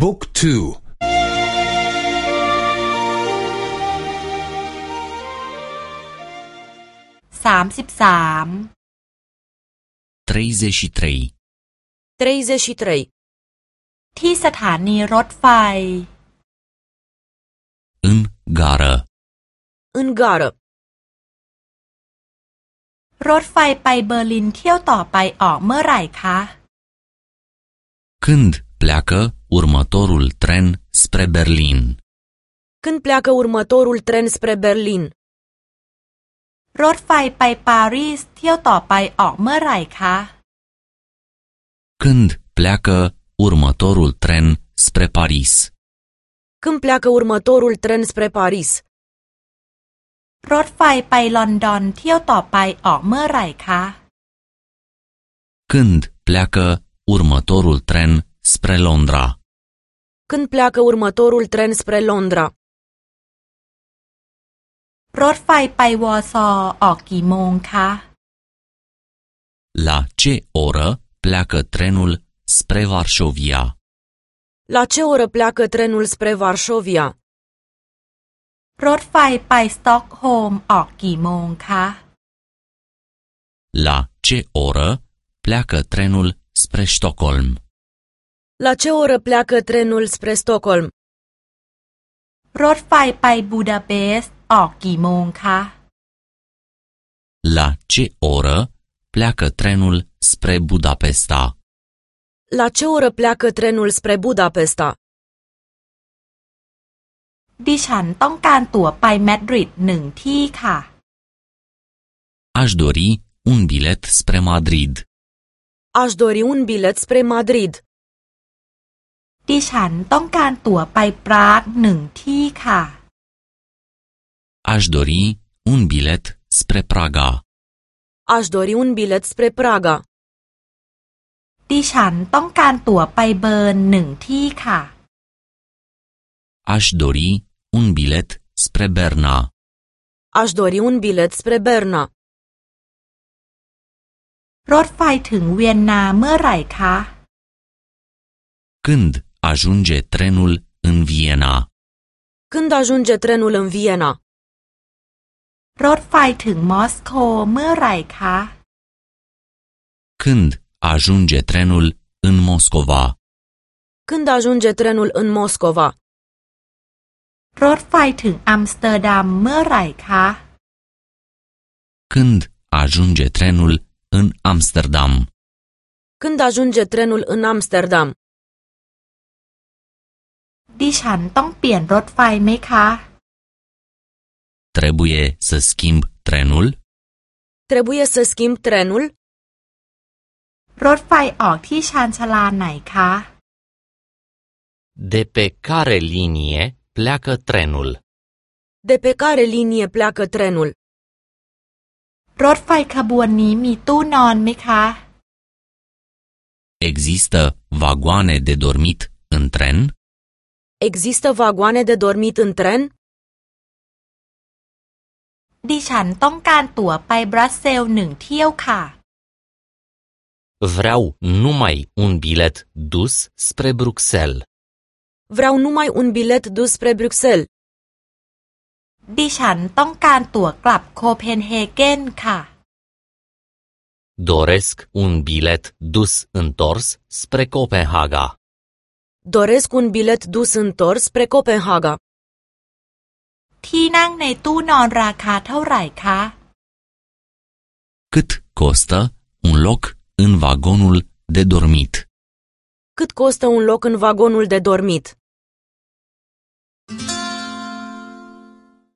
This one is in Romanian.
บุ๊กทูสามสิบสาม33 33. ที่สถานีรถไฟ În gară În gară. รถไฟไปเบอร์ลินเที่ยวต่อไปออกเมื่อไหร่คะ Când pleacă următorul tren spre Berlin? Când pleacă următorul tren spre Berlin? รถไฟไปปารีสเที่ยวต่อไปออกเมื่อไหร่คะ Când pleacă următorul tren spre Paris? Când pleacă următorul tren spre Paris? รถไฟไปลอนดอนเที่ยวต่อไปออกเมื่อไหร่คะ Când pleacă următorul tren spre Londra? Când pleacă următorul tren spre Londra? รถไฟไปวอร์ซอออกกี่โมงคะ La ce oră pleacă trenul spre Varșovia? La ce oră pleacă trenul spre Varșovia? รถไฟไปสต็อกโฮล์มออกกี่โมงคะ La ce oră pleacă trenul spre Stockholm? La ce oră pleacă trenul spre Stockholm? รถไฟไปบูดาเปสต์ออกกี่โมงคะ La ce oră pleacă trenul spre Budapesta? La ce oră pleacă trenul spre Budapesta? ดิฉันต้องการตั๋วไปมาดริดหนึ่งที่ค่ะ Aș dori un bilet spre Madrid. Aș dori un bilet spre Madrid. ดิฉันต้องการตั๋วไปปรากหนึ่งที่ค่ะ Aș dori un bilet spre Praga. Aș dori un bilet spre Praga. ดิฉันต้องการตั๋วไปเบิร์นหนึ่งที่ค่ะ Aș dori un bilet spre Berna. Aș dori un bilet spre Berna. รถไฟถึงเวียนนาเมื่อไหร่คะ Când ajunge trenul în Viena? Când ajunge trenul în Viena? รถไฟถึงมอสโกเมื่อไหร่คะ Când ajunge trenul în Moscova? Când ajunge trenul în Moscova? รถไฟถึงอัมสเตอร์ดัมเมื่อไหร่คะ Când ajunge trenul în Amsterdam? Când ajunge trenul în Amsterdam? ดิฉันต้องเปลี่ยนรถไฟไหมคะ Trebuie să schimb trenul? Trebuie să schimb trenul? รถไฟออกที่ชานชาลาไหนคะ De pe care linie pleacă trenul? De pe care linie pleacă trenul? รถไฟขบวนนี้มีตู้นอนไหมคะ Există vagoane de dormit în tren? Există vagoane de dormit în tren? ดิฉันต้องการตั๋วไปบรัสเซลส์หนึ่งเที่ยวค่ะ Vreau numai un bilet dus spre Bruxelles. Vreau numai un bilet dus spre Bruxelles. ดิฉันต้องการตั๋วกลับโคเปนเฮเกนค่ะ Doresc un bilet dus întors spre Copenhaga. Doresc un bilet dus întors spre Copenhaga. ที่นั่งในตู้นอนราคาเท่าไหร่คะ Cât costă un loc în vagonul de dormit? Cât costă un loc în vagonul de dormit?